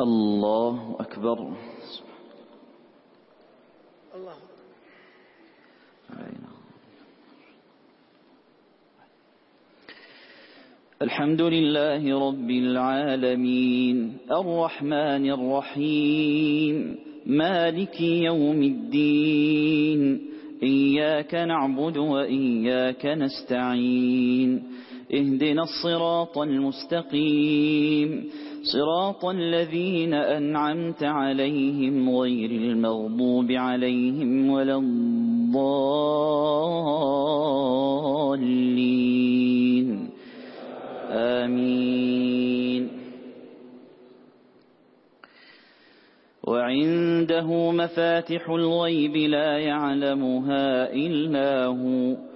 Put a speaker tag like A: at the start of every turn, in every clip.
A: الله أكبر
B: الله
A: الحمد لله رب العالمين الرحمن الرحيم مالك يوم الدين إياك نعبد وإياك نستعين اهدنا الصراط المستقيم. صراط الذين أنعمت عليهم غير المغضوب عليهم ولا الضالين. آمين. وعنده مفاتح الغيب لا يعلمها إلا هو.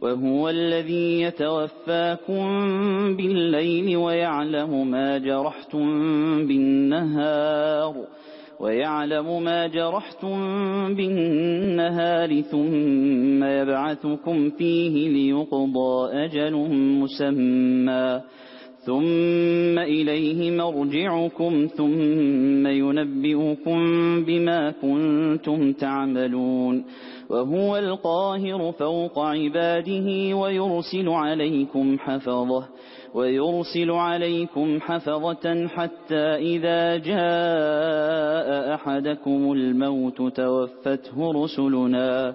A: وهو الذي يتوفاكم بالليل ويعلم ما جرحتم بالنهار ويعلم ما جرحتم بالنهار ثم يبعثكم فيه ليقضى أجل مسمى ثم إليه مرجعكم ثم ينبئكم بما كنتم تعملون وهو القاهر فوق عباده ويرسل عليكم حفظه ويرسل عليكم حفظة حتى إذا جاء أحدكم الموت توفته رسلنا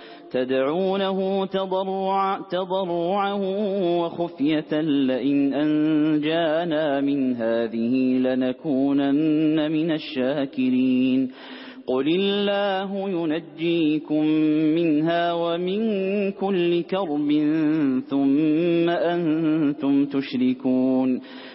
A: تدعونه تضرع تضرعه وخفية لئن أنجانا من هذه لنكونن من الشاكرين. قل الله ينجيكم منها ومن كل كرب ثم أنتم تشركون.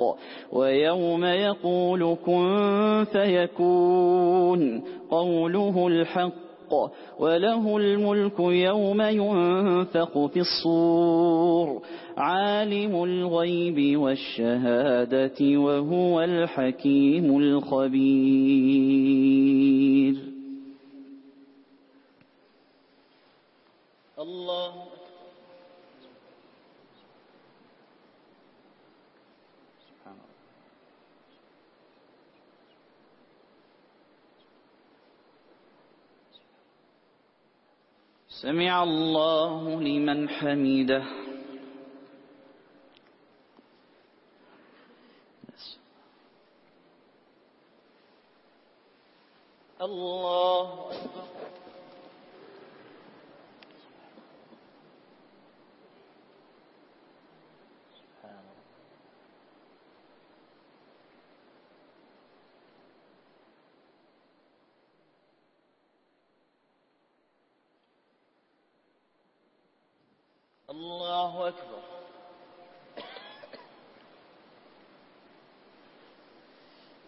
A: الحق. ويوم يقول كن فيكون قوله الحق. الحق وله الملك يوم ينفق في الصور. عالم الغيب والشهادة وهو الحكيم الخبير. الله سمع الله لمن حمده.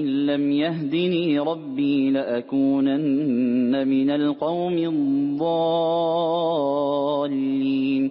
A: لئن لم يهدني ربي لأكونن من القوم الضالين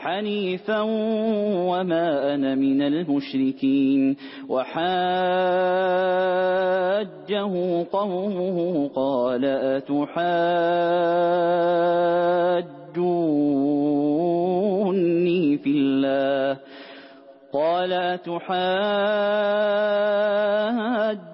A: حنيفا وما أنا من المشركين وحاجه قومه قال أتحاجوني في الله قال أتحاج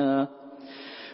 A: ربنا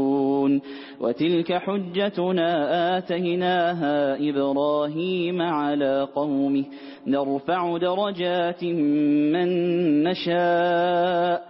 A: يعملون وتلك حجتنا آتيناها إبراهيم على قومه. نرفع درجات من نشاء.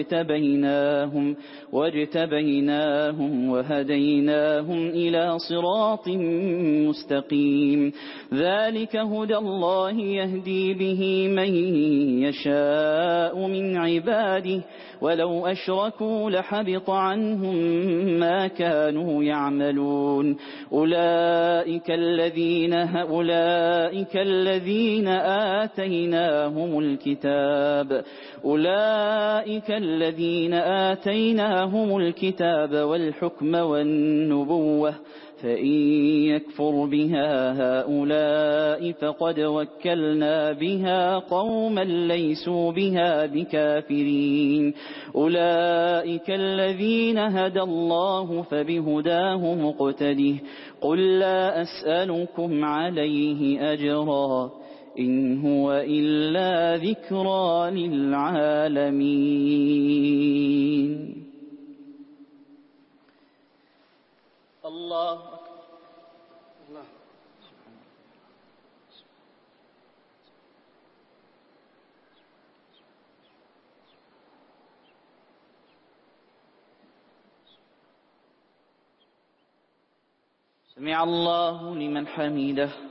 A: واجتبيناهم, واجتبيناهم وهديناهم إلى صراط مستقيم ذلك هدى الله يهدي به من يشاء من عباده ولو أشركوا لحبط عنهم ما كانوا يعملون أولئك الذين أولئك الذين آتيناهم الكتاب أولئك الذين آتيناهم الكتاب والحكم والنبوة فإن يكفر بها هؤلاء فقد وكلنا بها قوما ليسوا بها بكافرين. أولئك الذين هدى الله فبهداه مقتده. قل لا أسألكم عليه أجرا. إن هو إلا ذكرى للعالمين. الله
B: أكبر.
A: سمع الله لمن حمده.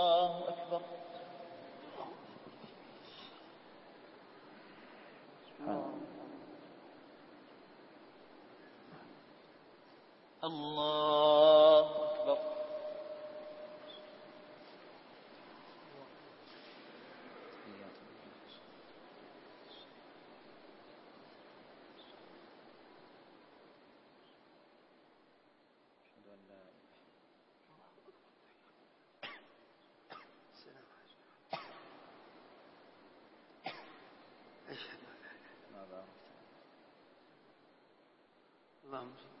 B: اللہ اکبر۔ اللهم صل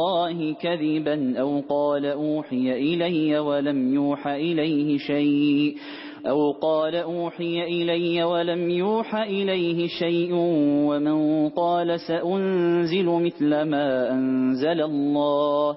A: الله كذبا أو قال أوحي إلي ولم يوحى إليه شيء أو قال أوحي إلي ولم يوحى إليه شيء ومن قال سأنزل مثل ما أنزل الله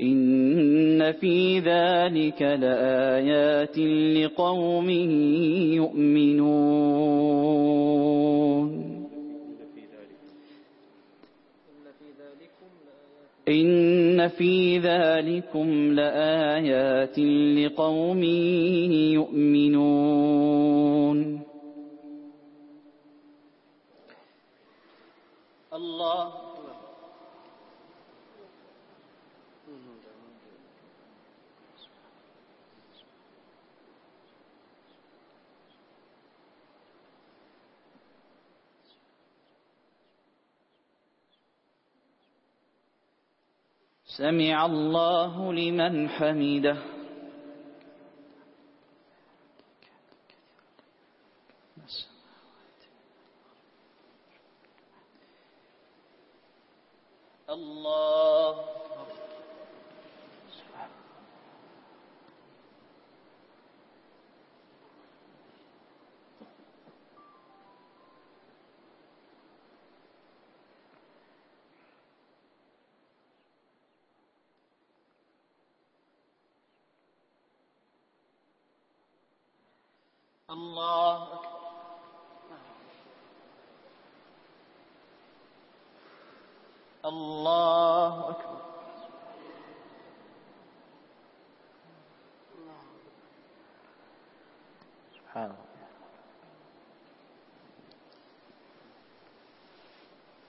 A: ان في ذلك لآيات لقوم يؤمنون ان في ذلكم لآيات لقوم يؤمنون سمع الله لمن حمده اللہ اللہ اکبر سبحان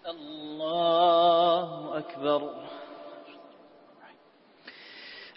A: اللہ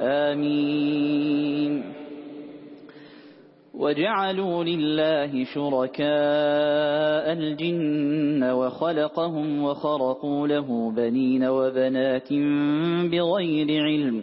A: آمين. وجعلوا لله شركاء الجن وخلقهم وخرقوا له بنين وبنات بغير علم.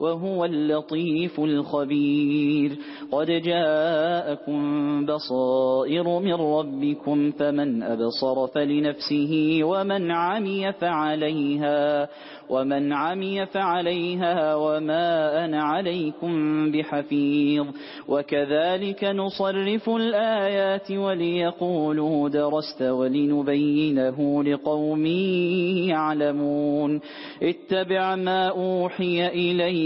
A: وهو اللطيف الخبير. قد جاءكم بصائر من ربكم فمن أبصر فلنفسه ومن عمي فعليها ومن عمي فعليها وما أنا عليكم بحفيظ. وكذلك نصرف الآيات وليقولوا درست ولنبينه لقوم يعلمون. اتبع ما أوحي إليه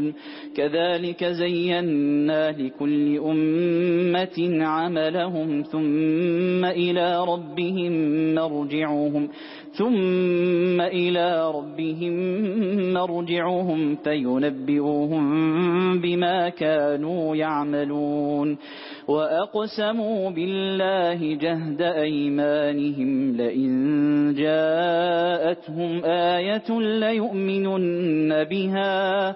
A: إبراهيم كذلك زينا لكل أمة عملهم ثم إلى ربهم مرجعهم ثم إلى ربهم مرجعهم فينبئوهم بما كانوا يعملون. وأقسموا بالله جهد أيمانهم لئن جاءتهم آية ليؤمنن بها.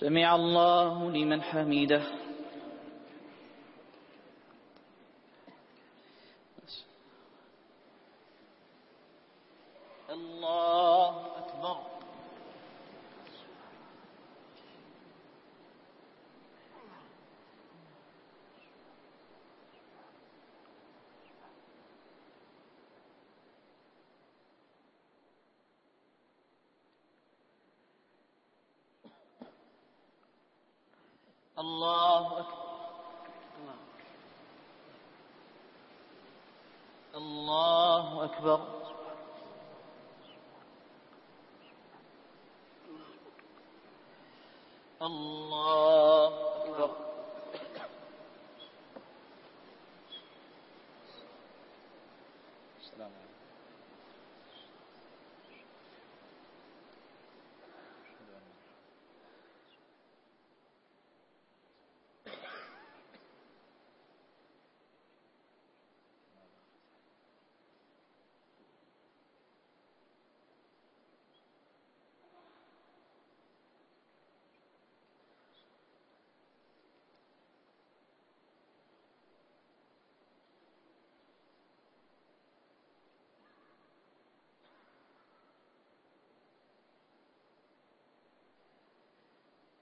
A: سمع الله لمن حمده اللہ اکبر الله أكبر الله